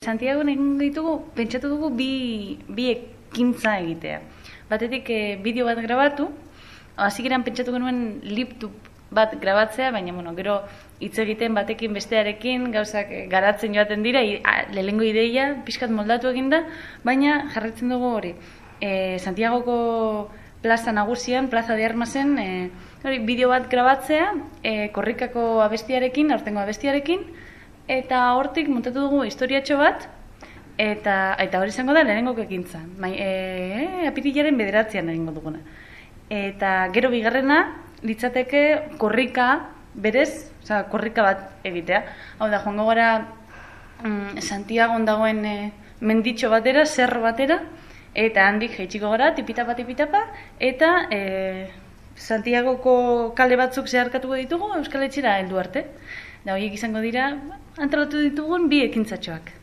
Santiago egin ditugu, pentsatu dugu bi, bi ekintza egitea. Batetik e, bideo bat grabatu, hasi geran pentsatu genuen liptu bat grabatzea, baina bueno, gero hitz egiten batekin bestearekin, gauzak eh, garatzen joaten dira, lehengo ideia pixkat moldatu eginda, baina jarretzen dugu hori. E, Santiagoko plaza nagusian, plaza de armazen, e, hori, bideo bat grabatzea, e, korrikako abestiarekin, aurtengo abestiarekin, eta hortik montatu dugu historiatxo bat, eta eta hori izango da lehenengo ekintza. Mai, e, e, apirilaren bederatzean egingo duguna. Eta gero bigarrena, litzateke korrika, berez, oza, korrika bat egitea. Hau da, joango gara mm, Santiago dagoen e, menditxo batera, zer batera, eta handik jaitsiko gara, tipitapa, tipitapa, eta e, Santiagoko kale batzuk zeharkatuko ditugu Euskal Etxera heldu arte. Da horiek izango dira antolatu ditugun bi ekintzatxoak.